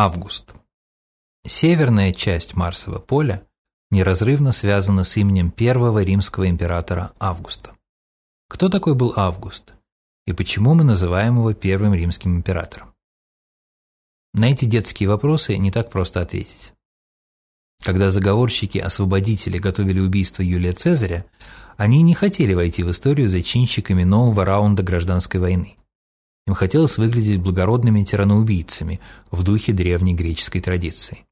Август. Северная часть Марсового поля неразрывно связана с именем первого римского императора Августа. Кто такой был Август? И почему мы называем его первым римским императором? На эти детские вопросы не так просто ответить. Когда заговорщики-освободители готовили убийство Юлия Цезаря, они не хотели войти в историю зачинщиками нового раунда гражданской войны. Им хотелось выглядеть благородными тираноубийцами в духе древней греческой традиции.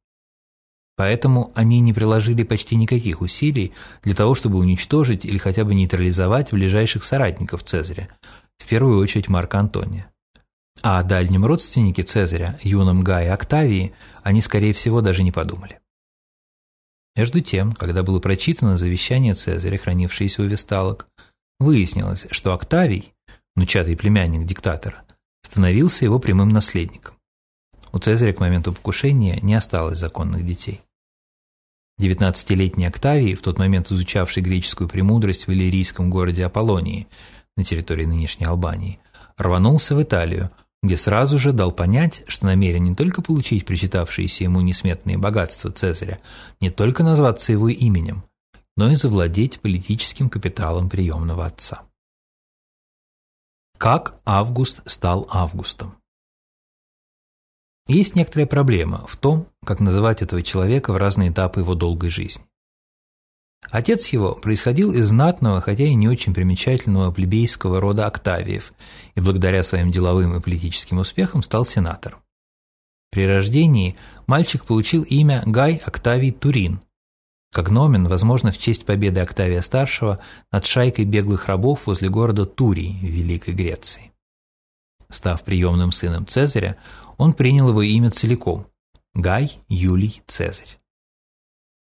Поэтому они не приложили почти никаких усилий для того, чтобы уничтожить или хотя бы нейтрализовать ближайших соратников Цезаря, в первую очередь Марка Антония. А о дальнем родственнике Цезаря, юном Гае Октавии, они, скорее всего, даже не подумали. Между тем, когда было прочитано завещание Цезаря, хранившееся у весталок, выяснилось, что Октавий, внучатый племянник диктатора, становился его прямым наследником. У Цезаря к моменту покушения не осталось законных детей. 19-летний Октавий, в тот момент изучавший греческую премудрость в иллирийском городе Аполлонии на территории нынешней Албании, рванулся в Италию, где сразу же дал понять, что намерен не только получить причитавшиеся ему несметные богатства Цезаря, не только назваться его именем, но и завладеть политическим капиталом приемного отца. Как Август стал Августом? Есть некоторая проблема в том, как называть этого человека в разные этапы его долгой жизни. Отец его происходил из знатного, хотя и не очень примечательного плебейского рода Октавиев и благодаря своим деловым и политическим успехам стал сенатором. При рождении мальчик получил имя Гай Октавий Турин, Когномен, возможно, в честь победы Октавия-старшего над шайкой беглых рабов возле города Турий в Великой Греции. Став приемным сыном Цезаря, он принял его имя целиком – Гай Юлий Цезарь.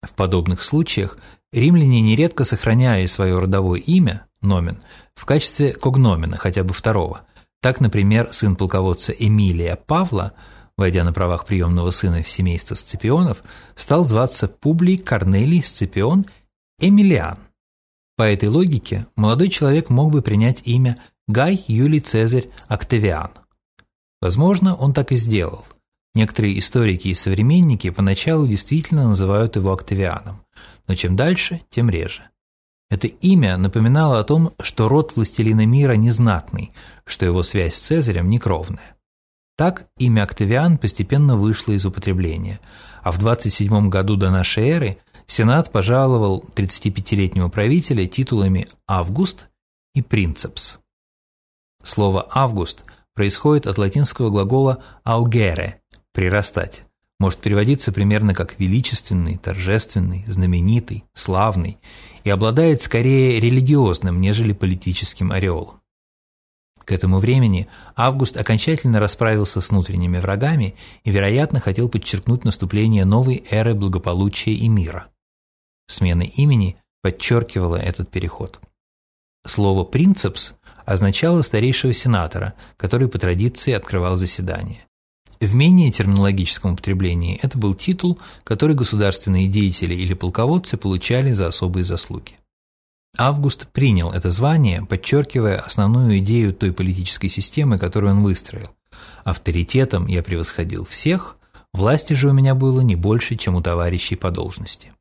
В подобных случаях римляне нередко сохраняли свое родовое имя, номен, в качестве когномена, хотя бы второго. Так, например, сын полководца Эмилия Павла – войдя на правах приемного сына в семейство Сципионов, стал зваться Публий Корнелий Сципион Эмилиан. По этой логике молодой человек мог бы принять имя Гай Юлий Цезарь Октавиан. Возможно, он так и сделал. Некоторые историки и современники поначалу действительно называют его Октавианом, но чем дальше, тем реже. Это имя напоминало о том, что род властелина мира незнатный, что его связь с Цезарем некровная. Так имя Октавиан постепенно вышло из употребления, а в 27 году до нашей эры Сенат пожаловал 35-летнего правителя титулами «Август» и «Принцепс». Слово «август» происходит от латинского глагола «augere» – «прирастать». Может переводиться примерно как «величественный», «торжественный», «знаменитый», «славный» и обладает скорее религиозным, нежели политическим ореолом. К этому времени Август окончательно расправился с внутренними врагами и, вероятно, хотел подчеркнуть наступление новой эры благополучия и мира. Смена имени подчеркивала этот переход. Слово «принцепс» означало старейшего сенатора, который по традиции открывал заседание. В менее терминологическом употреблении это был титул, который государственные деятели или полководцы получали за особые заслуги. Август принял это звание, подчеркивая основную идею той политической системы, которую он выстроил. Авторитетом я превосходил всех, власти же у меня было не больше, чем у товарищей по должности.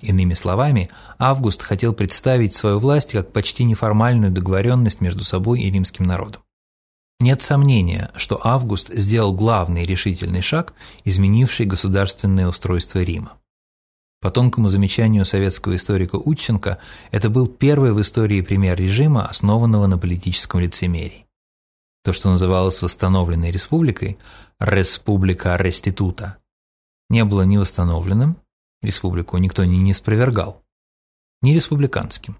Иными словами, Август хотел представить свою власть как почти неформальную договоренность между собой и римским народом. Нет сомнения, что Август сделал главный решительный шаг, изменивший государственное устройство Рима. По тонкому замечанию советского историка Утченко, это был первый в истории пример режима, основанного на политическом лицемерии. То, что называлось восстановленной республикой «республика реститута», не было ни восстановленным, республику никто не, не спровергал, ни республиканским.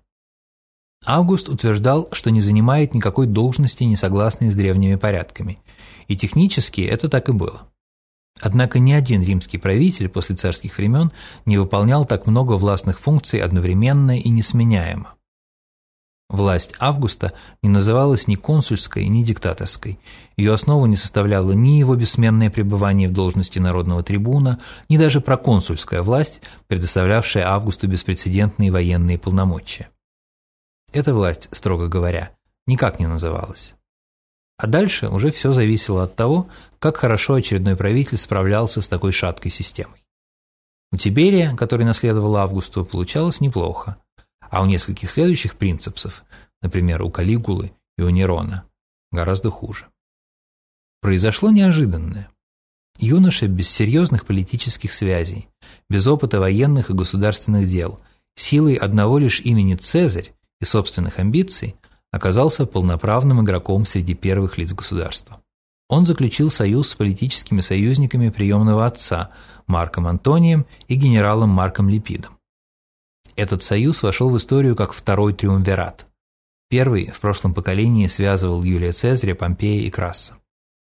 Август утверждал, что не занимает никакой должности, не согласной с древними порядками, и технически это так и было. Однако ни один римский правитель после царских времен не выполнял так много властных функций одновременно и несменяемо. Власть Августа не называлась ни консульской, ни диктаторской. Ее основу не составляло ни его бессменное пребывание в должности народного трибуна, ни даже проконсульская власть, предоставлявшая Августу беспрецедентные военные полномочия. Эта власть, строго говоря, никак не называлась. А дальше уже все зависело от того, как хорошо очередной правитель справлялся с такой шаткой системой. У Тиберия, который наследовал Августу, получалось неплохо, а у нескольких следующих принципсов, например, у Калигулы и у Нерона, гораздо хуже. Произошло неожиданное. Юноша без серьезных политических связей, без опыта военных и государственных дел, силой одного лишь имени Цезарь и собственных амбиций оказался полноправным игроком среди первых лиц государства. Он заключил союз с политическими союзниками приемного отца Марком Антонием и генералом Марком Липидом. Этот союз вошел в историю как второй триумвират. Первый в прошлом поколении связывал Юлия Цезаря, Помпея и Краса.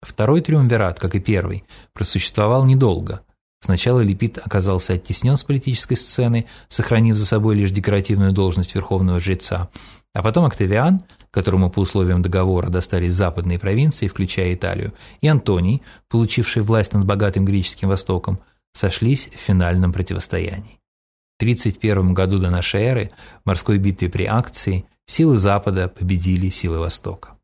Второй триумвират, как и первый, просуществовал недолго. Сначала Липид оказался оттеснен с политической сцены, сохранив за собой лишь декоративную должность верховного жреца, а потом Октавиан, которому по условиям договора достались западные провинции, включая Италию, и Антоний, получивший власть над богатым греческим Востоком, сошлись в финальном противостоянии. В 31 году до нашей эры в морской битве при Акции силы Запада победили силы Востока.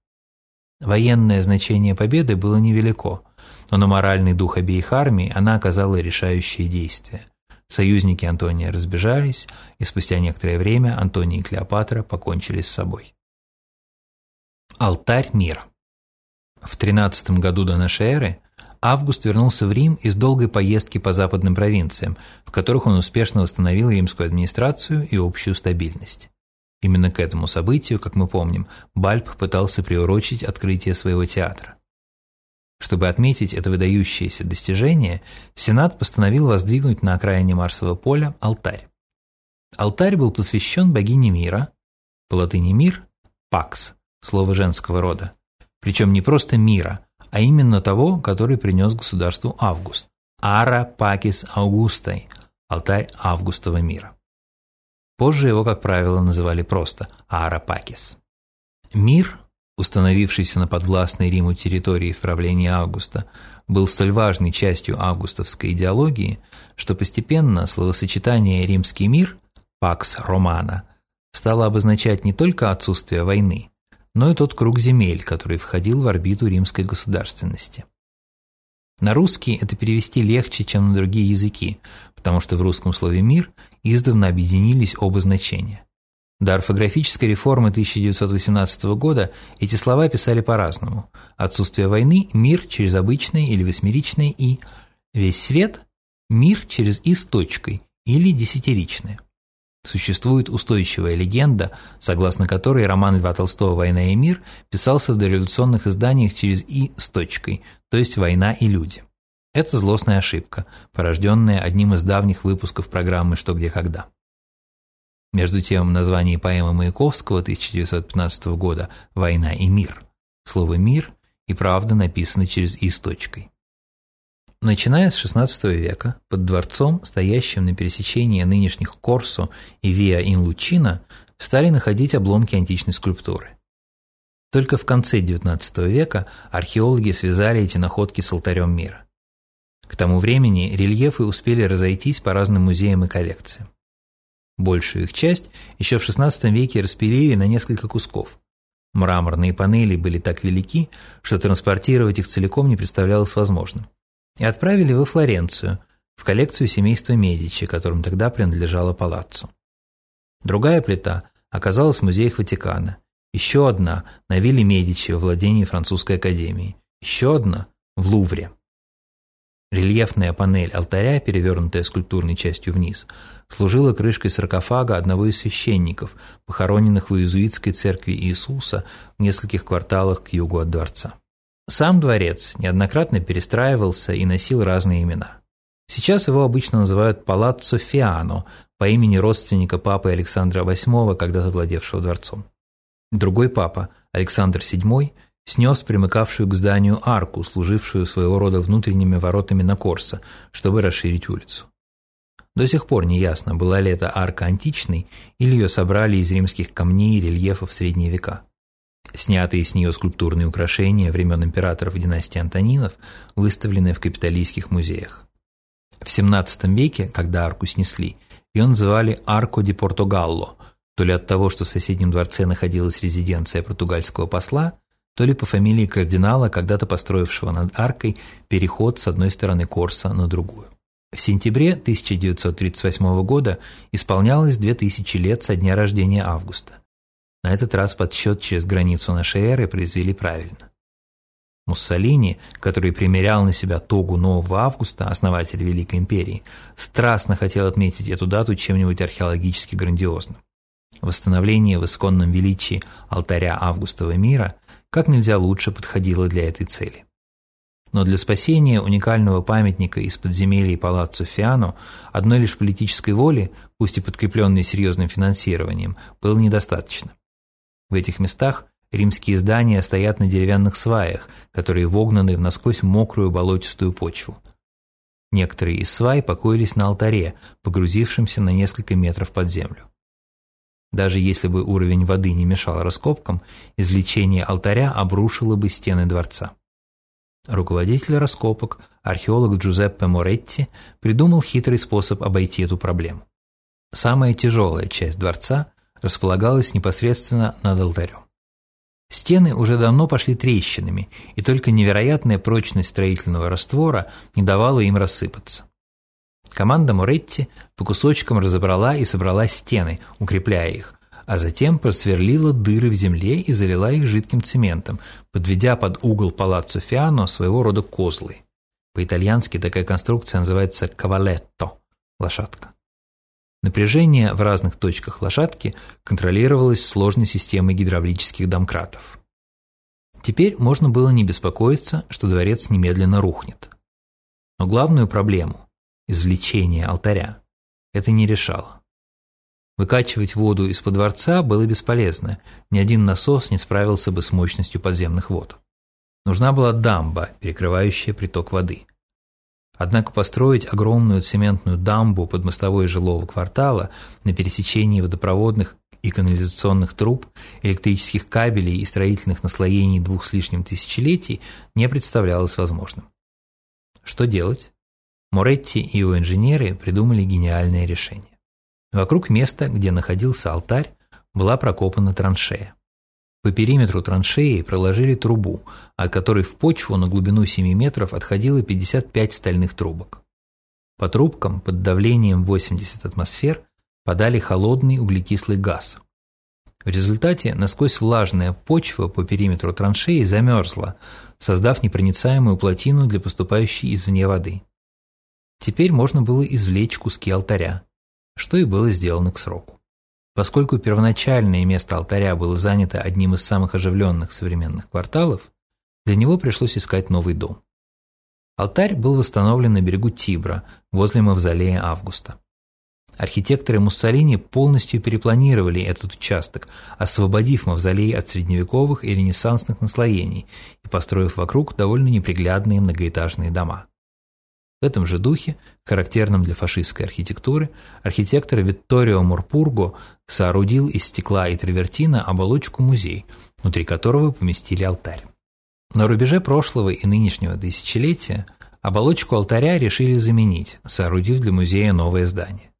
Военное значение победы было невелико, но на моральный дух обеих армий она оказала решающее действие. Союзники Антония разбежались, и спустя некоторое время Антоний и Клеопатра покончили с собой. Алтарь мира В 13 году до нашей эры Август вернулся в Рим из долгой поездки по западным провинциям, в которых он успешно восстановил римскую администрацию и общую стабильность. Именно к этому событию, как мы помним, Бальб пытался приурочить открытие своего театра. Чтобы отметить это выдающееся достижение, Сенат постановил воздвигнуть на окраине Марсового поля алтарь. Алтарь был посвящен богине мира, по латыни «мир» – «пакс», слово женского рода, причем не просто мира, а именно того, который принес государству Август – «Ара Пакис Аугустой» – алтарь Августова мира. Позже его, как правило, называли просто Аарапакис. Мир, установившийся на подвластной Риму территории в правлении Августа, был столь важной частью августовской идеологии, что постепенно словосочетание «римский мир» «пакс романа» стало обозначать не только отсутствие войны, но и тот круг земель, который входил в орбиту римской государственности. На русский это перевести легче, чем на другие языки, потому что в русском слове «мир» издавна объединились оба значения. До орфографической реформы 1918 года эти слова писали по-разному. Отсутствие войны – мир через обычное или восьмеричное «и», весь свет – мир через «и» с точкой или десятиричное. Существует устойчивая легенда, согласно которой роман Льва Толстого «Война и мир» писался в дореволюционных изданиях через «и» с точкой, то есть «война и люди». Это злостная ошибка, порожденная одним из давних выпусков программы «Что, где, когда». Между тем, в названии поэмы Маяковского 1915 года «Война и мир» слово «мир» и правда написано через «и» с точкой. Начиная с XVI века, под дворцом, стоящим на пересечении нынешних Корсо и Виа ин Лучино, стали находить обломки античной скульптуры. Только в конце XIX века археологи связали эти находки с алтарем мира. К тому времени рельефы успели разойтись по разным музеям и коллекциям. Большую их часть еще в XVI веке распилили на несколько кусков. Мраморные панели были так велики, что транспортировать их целиком не представлялось возможным. И отправили во Флоренцию, в коллекцию семейства Медичи, которым тогда принадлежала палаццо. Другая плита оказалась в музеях Ватикана, еще одна на вилле Медичи во владении французской академии, еще одна в Лувре. Рельефная панель алтаря, перевернутая скульптурной частью вниз, служила крышкой саркофага одного из священников, похороненных в иезуитской церкви Иисуса в нескольких кварталах к югу от дворца. Сам дворец неоднократно перестраивался и носил разные имена. Сейчас его обычно называют Палаццо Фиано по имени родственника папы Александра VIII, когда-то владевшего дворцом. Другой папа, Александр VII, снес примыкавшую к зданию арку, служившую своего рода внутренними воротами на Корсо, чтобы расширить улицу. До сих пор не ясно, была ли эта арка античной или ее собрали из римских камней и рельефов средние века. Снятые с нее скульптурные украшения времен императоров династии Антонинов выставлены в капитолийских музеях. В XVII веке, когда арку снесли, ее называли «Арко ди Португалло», то ли от того, что в соседнем дворце находилась резиденция португальского посла, то ли по фамилии кардинала, когда-то построившего над аркой переход с одной стороны Корса на другую. В сентябре 1938 года исполнялось 2000 лет со дня рождения Августа. На этот раз подсчет через границу нашей эры произвели правильно. Муссолини, который примерял на себя тогу нового августа, основатель Великой империи, страстно хотел отметить эту дату чем-нибудь археологически грандиозным. Восстановление в исконном величии алтаря Августова мира как нельзя лучше подходило для этой цели. Но для спасения уникального памятника из подземелий Палаццо Фиано одной лишь политической воли, пусть и подкрепленной серьезным финансированием, было недостаточно. В этих местах Римские здания стоят на деревянных сваях, которые вогнаны в насквозь мокрую болотистую почву. Некоторые из свай покоились на алтаре, погрузившемся на несколько метров под землю. Даже если бы уровень воды не мешал раскопкам, извлечение алтаря обрушило бы стены дворца. Руководитель раскопок, археолог Джузеппе Моретти, придумал хитрый способ обойти эту проблему. Самая тяжелая часть дворца располагалась непосредственно над алтарем. Стены уже давно пошли трещинами, и только невероятная прочность строительного раствора не давала им рассыпаться. Команда Моретти по кусочкам разобрала и собрала стены, укрепляя их, а затем просверлила дыры в земле и залила их жидким цементом, подведя под угол палаццо Фиано своего рода козлы. По-итальянски такая конструкция называется «кавалетто» – лошадка. Напряжение в разных точках лошадки контролировалось сложной системой гидравлических домкратов. Теперь можно было не беспокоиться, что дворец немедленно рухнет. Но главную проблему – извлечение алтаря – это не решало. Выкачивать воду из-под дворца было бесполезно, ни один насос не справился бы с мощностью подземных вод. Нужна была дамба, перекрывающая приток воды. Однако построить огромную цементную дамбу под мостовой жилого квартала на пересечении водопроводных и канализационных труб, электрических кабелей и строительных наслоений двух с лишним тысячелетий не представлялось возможным. Что делать? Моретти и его инженеры придумали гениальное решение. Вокруг места, где находился алтарь, была прокопана траншея. По периметру траншеи проложили трубу, от которой в почву на глубину 7 метров отходило 55 стальных трубок. По трубкам под давлением 80 атмосфер подали холодный углекислый газ. В результате насквозь влажная почва по периметру траншеи замерзла, создав непроницаемую плотину для поступающей извне воды. Теперь можно было извлечь куски алтаря, что и было сделано к сроку. Поскольку первоначальное место алтаря было занято одним из самых оживленных современных кварталов, для него пришлось искать новый дом. Алтарь был восстановлен на берегу Тибра, возле мавзолея Августа. Архитекторы Муссолини полностью перепланировали этот участок, освободив мавзолей от средневековых и ренессансных наслоений и построив вокруг довольно неприглядные многоэтажные дома. В этом же духе, характерном для фашистской архитектуры, архитектор Витторио Мурпурго соорудил из стекла и травертина оболочку-музей, внутри которого поместили алтарь. На рубеже прошлого и нынешнего тысячелетия оболочку алтаря решили заменить, соорудив для музея новое здание.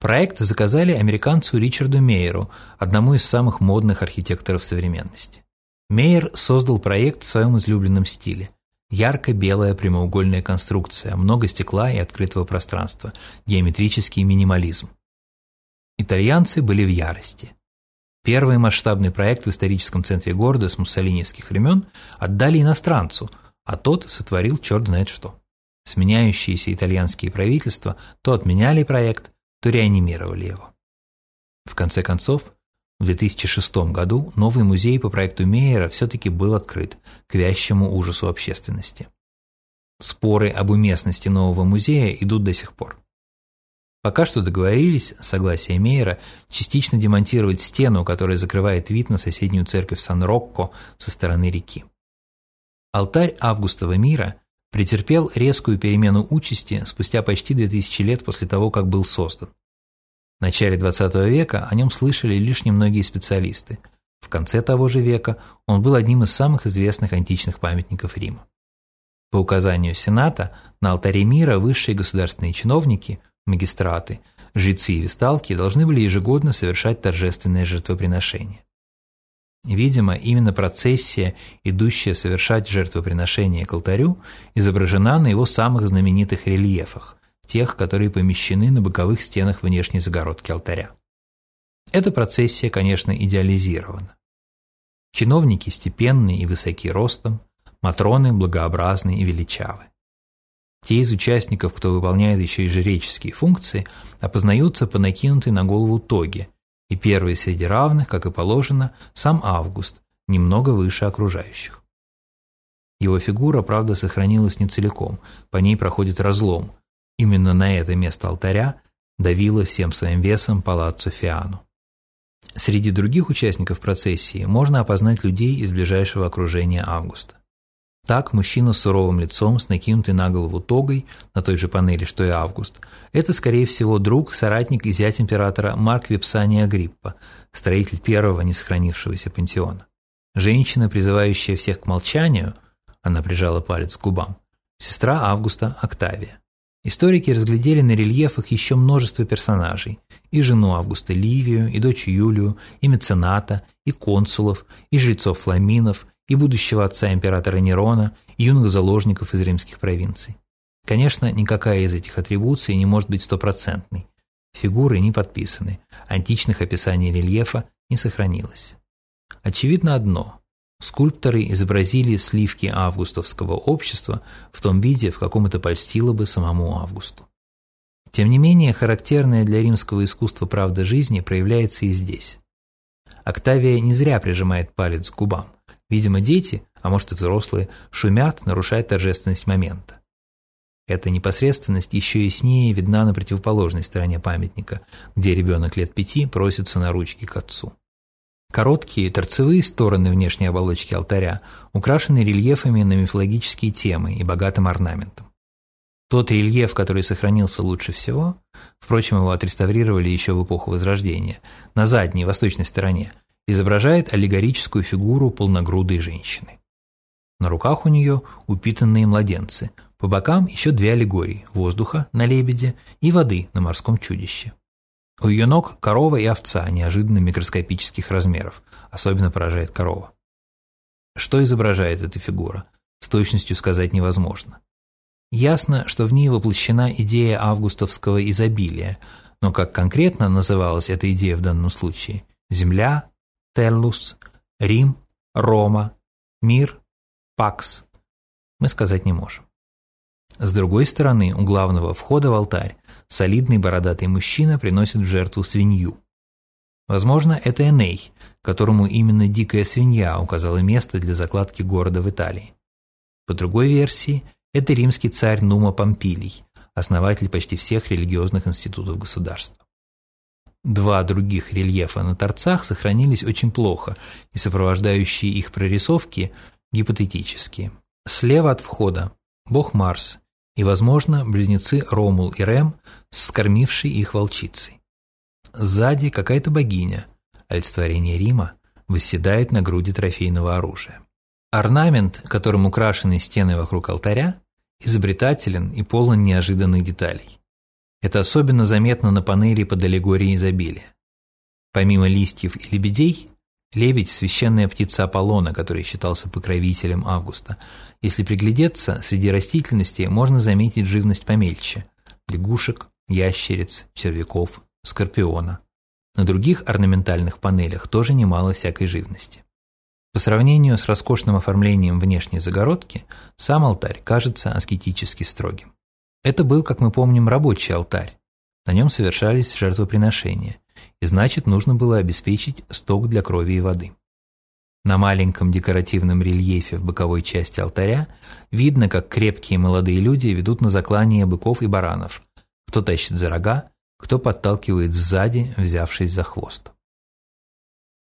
Проект заказали американцу Ричарду Мейеру, одному из самых модных архитекторов современности. Мейер создал проект в своем излюбленном стиле Ярко-белая прямоугольная конструкция, много стекла и открытого пространства, геометрический минимализм. Итальянцы были в ярости. Первый масштабный проект в историческом центре города с муссолиневских времен отдали иностранцу, а тот сотворил черт знает что. Сменяющиеся итальянские правительства то отменяли проект, то реанимировали его. В конце концов, в 2006 году новый музей по проекту Мейера все-таки был открыт к вящему ужасу общественности. Споры об уместности нового музея идут до сих пор. Пока что договорились, согласие Мейера, частично демонтировать стену, которая закрывает вид на соседнюю церковь Сан-Рокко со стороны реки. Алтарь Августова мира претерпел резкую перемену участи спустя почти 2000 лет после того, как был создан. В начале XX века о нем слышали лишь немногие специалисты. В конце того же века он был одним из самых известных античных памятников Рима. По указанию Сената на алтаре мира высшие государственные чиновники, магистраты, жрецы и весталки должны были ежегодно совершать торжественное жертвоприношение. Видимо, именно процессия, идущая совершать жертвоприношение к алтарю, изображена на его самых знаменитых рельефах, тех, которые помещены на боковых стенах внешней загородки алтаря. Эта процессия, конечно, идеализирована. Чиновники степенные и высоки ростом, матроны благообразны и величавы. Те из участников, кто выполняет еще и жреческие функции, опознаются по накинутой на голову тоге, и первый среди равных, как и положено, сам Август, немного выше окружающих. Его фигура, правда, сохранилась не целиком, по ней проходит разлом. Именно на это место алтаря давило всем своим весом палаццо Фиану. Среди других участников процессии можно опознать людей из ближайшего окружения Августа. Так, мужчина с суровым лицом, с накинутой на голову тогой, на той же панели, что и Август, это, скорее всего, друг, соратник и зять императора Марк Випсания Агриппа, строитель первого не сохранившегося пантеона. Женщина, призывающая всех к молчанию, она прижала палец к губам, сестра Августа Октавия. Историки разглядели на рельефах еще множество персонажей – и жену Августа Ливию, и дочь Юлию, и мецената, и консулов, и жрецов Фламинов, и будущего отца императора Нерона, и юных заложников из римских провинций. Конечно, никакая из этих атрибуций не может быть стопроцентной. Фигуры не подписаны, античных описаний рельефа не сохранилось. Очевидно одно – Скульпторы изобразили сливки августовского общества в том виде, в каком это польстило бы самому Августу. Тем не менее, характерная для римского искусства правда жизни проявляется и здесь. Октавия не зря прижимает палец к губам. Видимо, дети, а может и взрослые, шумят, нарушая торжественность момента. Эта непосредственность еще яснее видна на противоположной стороне памятника, где ребенок лет пяти просится на ручки к отцу. Короткие торцевые стороны внешней оболочки алтаря украшены рельефами на мифологические темы и богатым орнаментом. Тот рельеф, который сохранился лучше всего, впрочем, его отреставрировали еще в эпоху Возрождения, на задней восточной стороне, изображает аллегорическую фигуру полногрудой женщины. На руках у нее упитанные младенцы, по бокам еще две аллегории – воздуха на лебеде и воды на морском чудище. У ее ног корова и овца неожиданно микроскопических размеров, особенно поражает корова. Что изображает эта фигура, с точностью сказать невозможно. Ясно, что в ней воплощена идея августовского изобилия, но как конкретно называлась эта идея в данном случае – Земля, Теллус, Рим, Рома, Мир, Пакс – мы сказать не можем. С другой стороны, у главного входа в алтарь солидный бородатый мужчина приносит в жертву свинью. Возможно, это Эней, которому именно дикая свинья указала место для закладки города в Италии. По другой версии, это римский царь Нума Помпилий, основатель почти всех религиозных институтов государства. Два других рельефа на торцах сохранились очень плохо, и сопровождающие их прорисовки гипотетические. Слева от входа – бог Марс и, возможно, близнецы Ромул и Рем с вскормившей их волчицей. Сзади какая-то богиня, олицетворение Рима, восседает на груди трофейного оружия. Орнамент, которым украшены стены вокруг алтаря, изобретателен и полон неожиданных деталей. Это особенно заметно на панели под аллегорией изобилия. Помимо листьев и лебедей, лебедь – священная птица Аполлона, который считался покровителем Августа. Если приглядеться, среди растительности можно заметить живность помельче – лягушек, ящериц, червяков, скорпиона. На других орнаментальных панелях тоже немало всякой живности. По сравнению с роскошным оформлением внешней загородки, сам алтарь кажется аскетически строгим. Это был, как мы помним, рабочий алтарь. На нем совершались жертвоприношения, и значит, нужно было обеспечить сток для крови и воды. На маленьком декоративном рельефе в боковой части алтаря видно, как крепкие молодые люди ведут на заклание быков и баранов, кто тащит за рога, кто подталкивает сзади, взявшись за хвост.